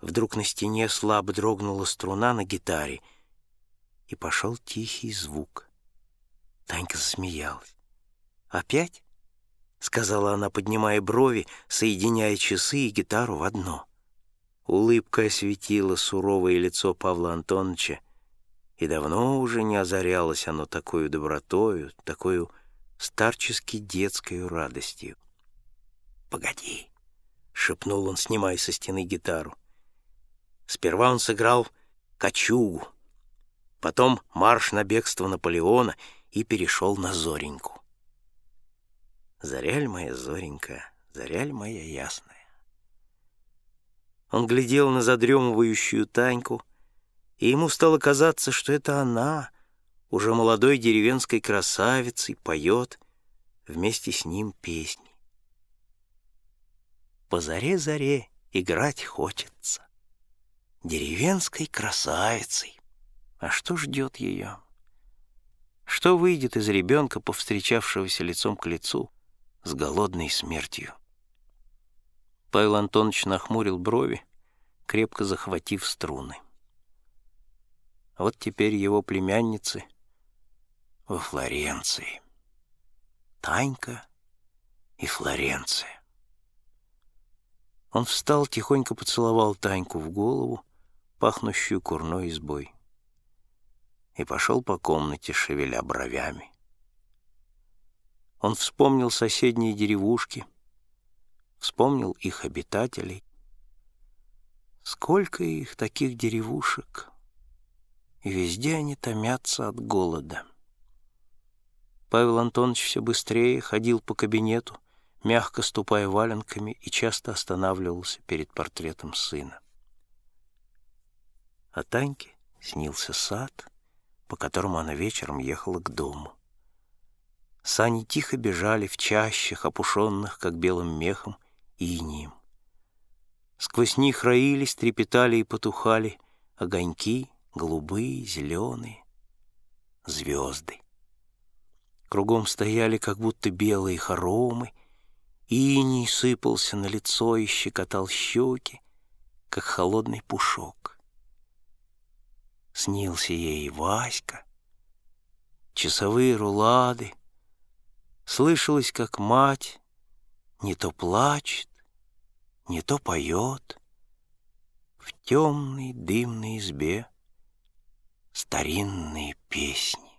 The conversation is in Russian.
Вдруг на стене слабо дрогнула струна на гитаре, и пошел тихий звук. Танька засмеялась. «Опять?» — сказала она, поднимая брови, соединяя часы и гитару в одно. Улыбка осветила суровое лицо Павла Антоновича, и давно уже не озарялось оно такой добротою, такой старчески детской радостью. «Погоди!» — шепнул он, снимая со стены гитару. Сперва он сыграл «Кочугу», потом «Марш на бегство Наполеона» и перешел на «Зореньку». «Заряль моя Зоренька, заряль моя ясная». Он глядел на задремывающую Таньку, и ему стало казаться, что это она, уже молодой деревенской красавицей, поет вместе с ним песни. По заре-заре играть хочется деревенской красавицей. А что ждет ее? Что выйдет из ребенка, повстречавшегося лицом к лицу с голодной смертью? Павел Антонович нахмурил брови, крепко захватив струны. Вот теперь его племянницы во Флоренции. Танька и Флоренция. Он встал, тихонько поцеловал Таньку в голову, пахнущую курной избой, и пошел по комнате, шевеля бровями. Он вспомнил соседние деревушки, вспомнил их обитателей. Сколько их, таких деревушек, и везде они томятся от голода. Павел Антонович все быстрее ходил по кабинету, мягко ступая валенками, и часто останавливался перед портретом сына. А Таньке снился сад, по которому она вечером ехала к дому. Сани тихо бежали в чащах, опушенных, как белым мехом, инием. Сквозь них роились, трепетали и потухали огоньки, голубые, зеленые, звезды. Кругом стояли, как будто белые хоромы, иней сыпался на лицо и щекотал щеки, как холодный пушок. Снился ей Васька, часовые рулады. Слышалось, как мать не то плачет, не то поет в темной дымной избе старинные песни.